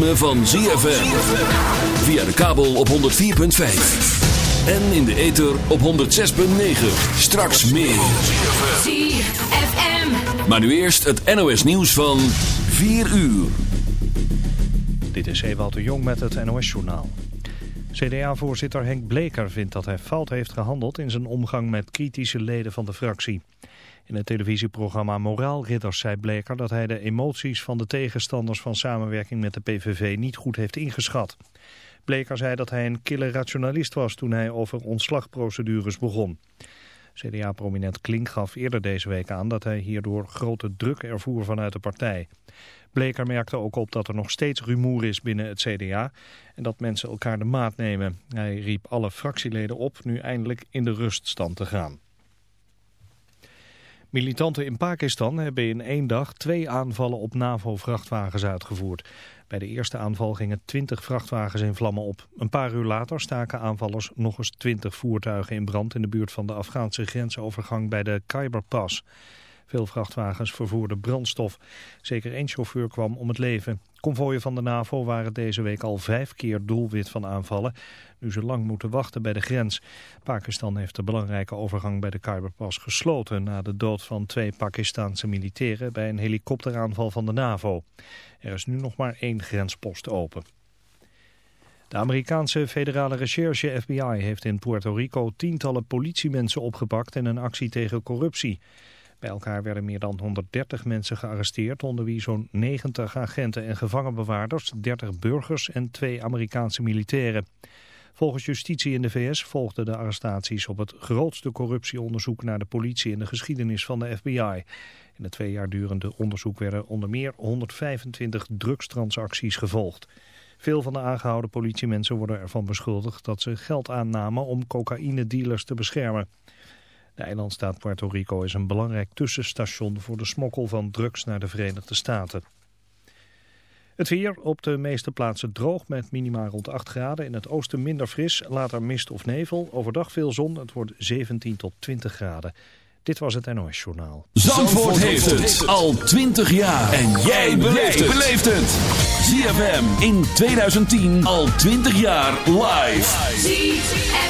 ritme van ZFM. Via de kabel op 104.5. En in de ether op 106.9. Straks meer. ZFM. Maar nu eerst het NOS nieuws van 4 uur. Dit is Ewout de Jong met het NOS-journaal. CDA-voorzitter Henk Bleker vindt dat hij fout heeft gehandeld in zijn omgang met kritische leden van de fractie. In het televisieprogramma Moraalridders zei Bleker dat hij de emoties van de tegenstanders van samenwerking met de PVV niet goed heeft ingeschat. Bleker zei dat hij een kille rationalist was toen hij over ontslagprocedures begon. CDA-prominent Klink gaf eerder deze week aan dat hij hierdoor grote druk ervoer vanuit de partij. Bleker merkte ook op dat er nog steeds rumoer is binnen het CDA en dat mensen elkaar de maat nemen. Hij riep alle fractieleden op nu eindelijk in de ruststand te gaan. Militanten in Pakistan hebben in één dag twee aanvallen op NAVO-vrachtwagens uitgevoerd. Bij de eerste aanval gingen twintig vrachtwagens in vlammen op. Een paar uur later staken aanvallers nog eens twintig voertuigen in brand in de buurt van de Afghaanse grensovergang bij de Khyber Veel vrachtwagens vervoerden brandstof. Zeker één chauffeur kwam om het leven. Convooien van de NAVO waren deze week al vijf keer doelwit van aanvallen. Nu ze lang moeten wachten bij de grens. Pakistan heeft de belangrijke overgang bij de Khyberpas gesloten... na de dood van twee Pakistanse militairen bij een helikopteraanval van de NAVO. Er is nu nog maar één grenspost open. De Amerikaanse federale recherche FBI heeft in Puerto Rico tientallen politiemensen opgepakt in een actie tegen corruptie. Bij elkaar werden meer dan 130 mensen gearresteerd, onder wie zo'n 90 agenten en gevangenbewaarders, 30 burgers en twee Amerikaanse militairen. Volgens justitie in de VS volgden de arrestaties op het grootste corruptieonderzoek naar de politie in de geschiedenis van de FBI. In het twee jaar durende onderzoek werden onder meer 125 drugstransacties gevolgd. Veel van de aangehouden politiemensen worden ervan beschuldigd dat ze geld aannamen om cocaïne-dealers te beschermen. De eilandstaat Puerto Rico is een belangrijk tussenstation voor de smokkel van drugs naar de Verenigde Staten. Het weer op de meeste plaatsen droog met minima rond 8 graden. In het oosten minder fris, later mist of nevel. Overdag veel zon, het wordt 17 tot 20 graden. Dit was het NOS Journaal. Zandvoort, heeft het al 20 jaar. En jij beleeft het. ZFM in 2010 al 20 jaar live.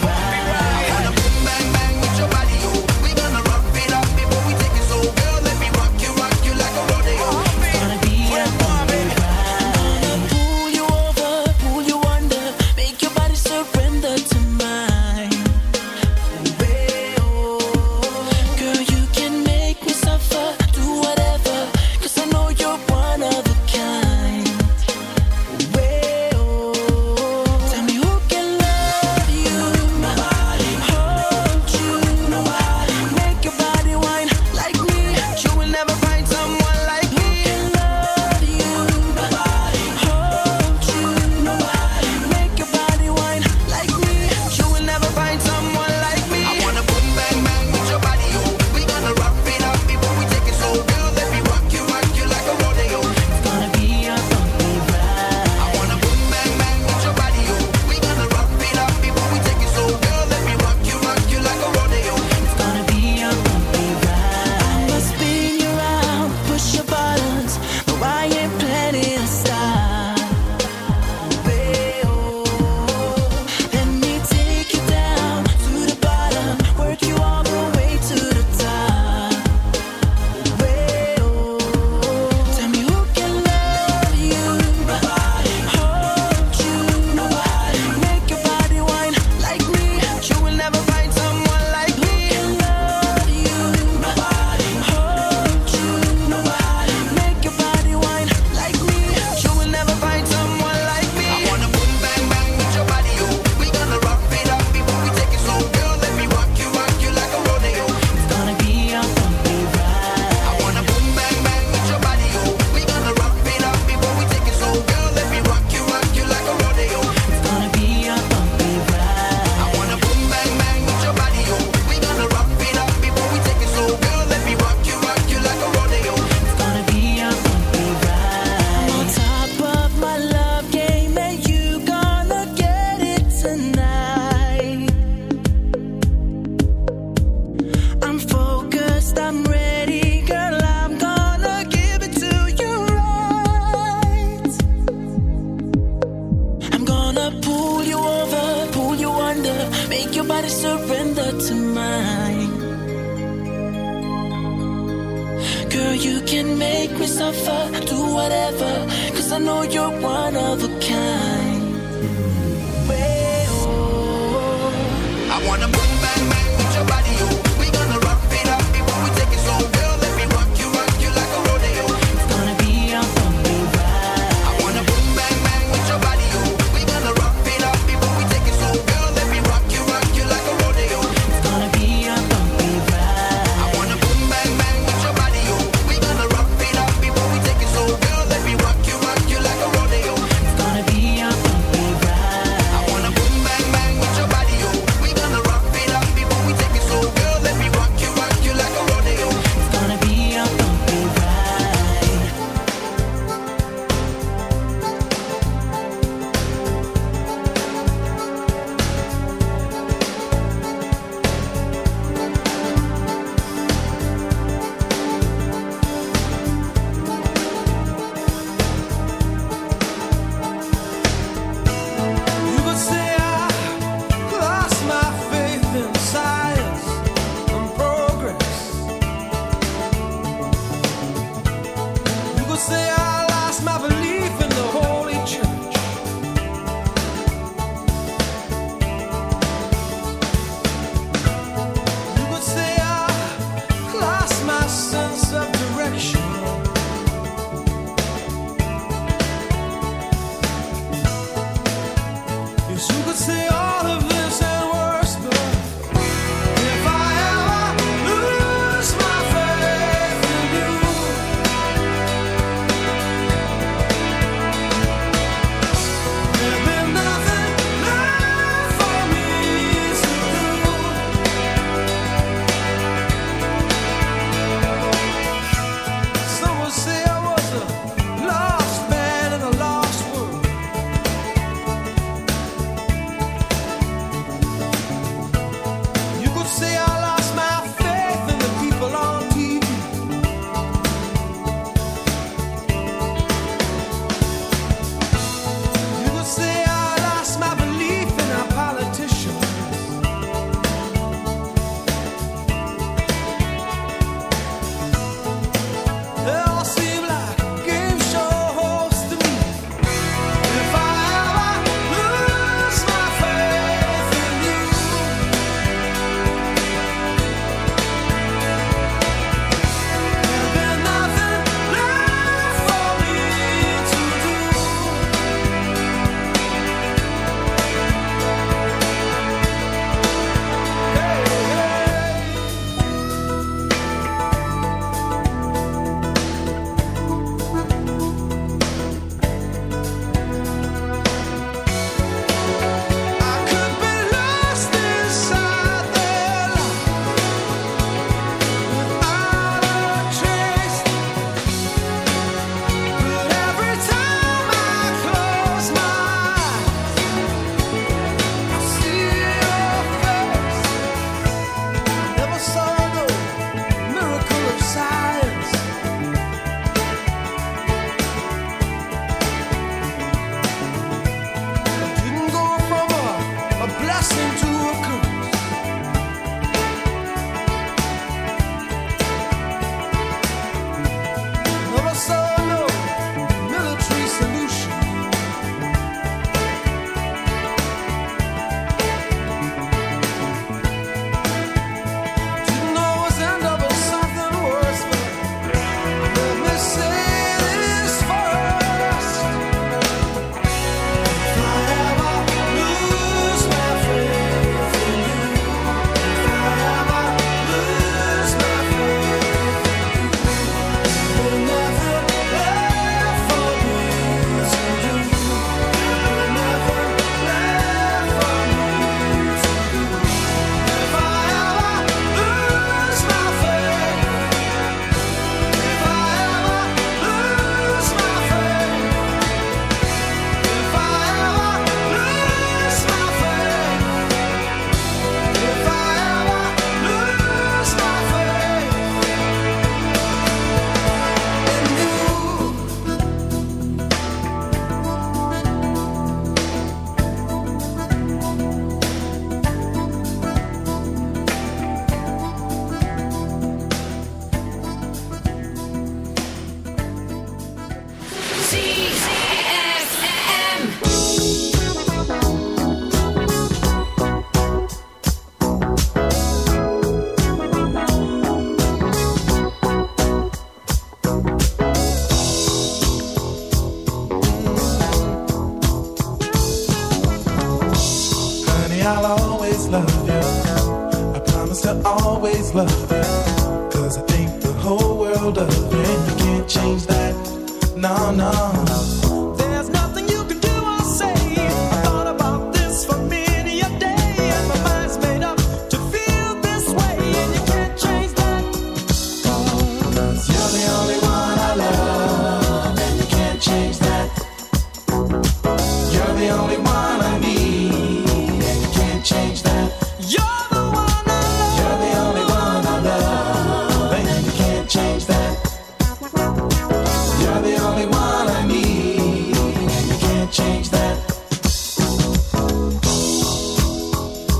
only I need, and you can't change that.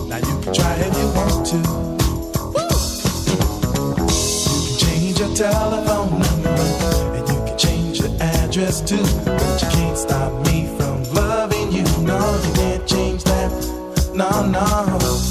Now you can try if you want to. You can change your telephone number, and you can change your address too. But you can't stop me from loving you. No, you can't change that. No, no.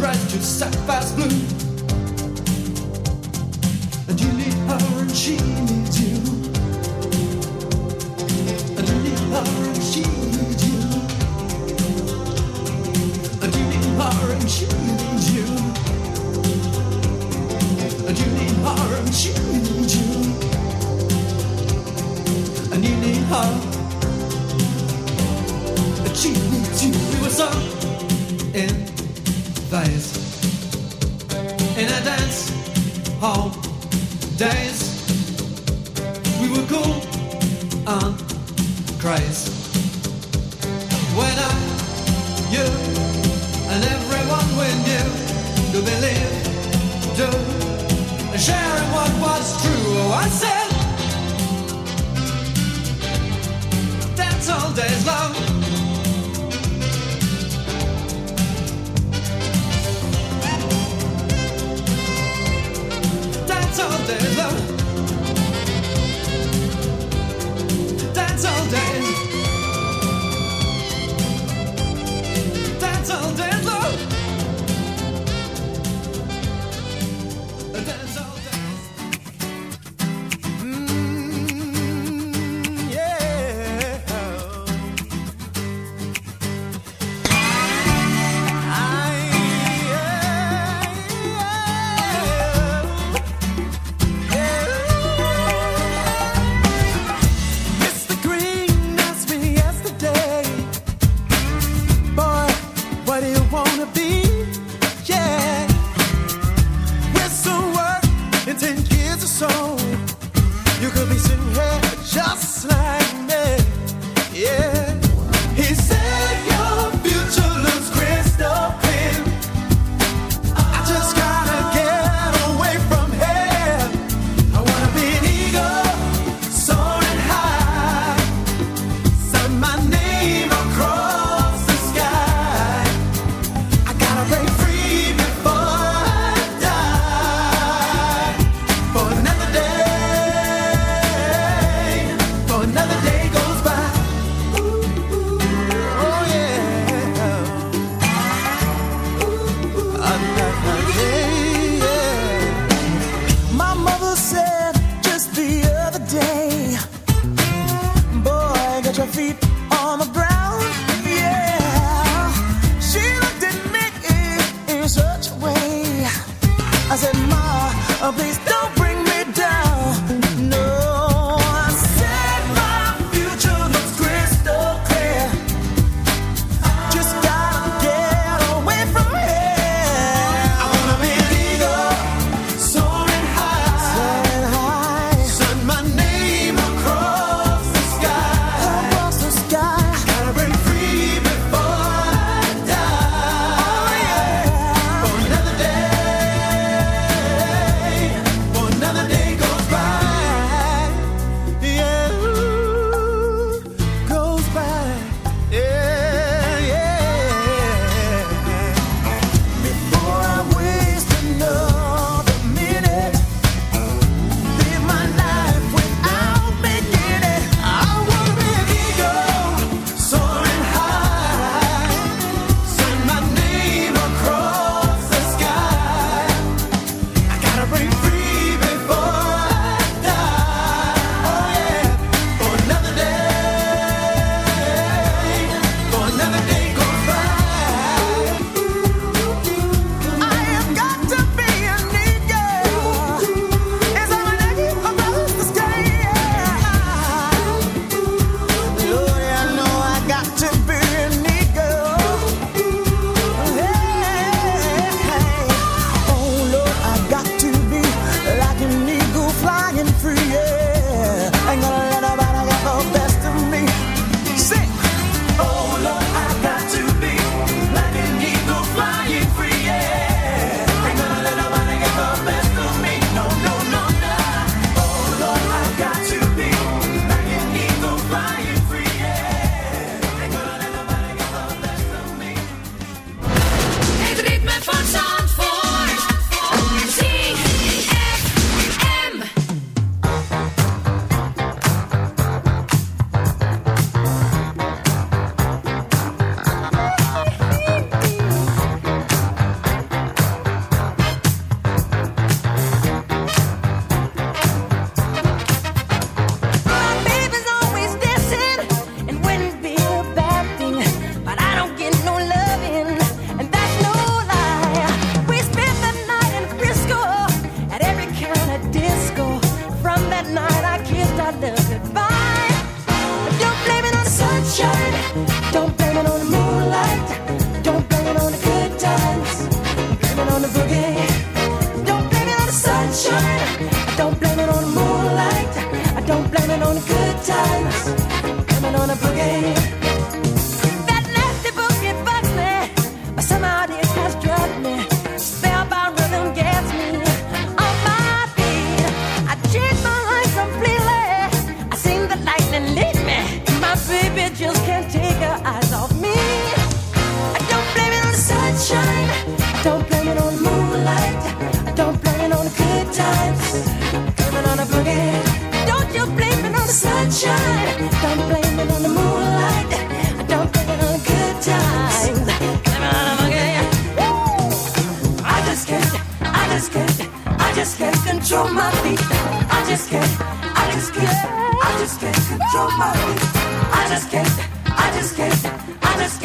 bright, just sapphires blue. What was true. Oh, I said, that's all days love. That's all days love. That's all days. That's all days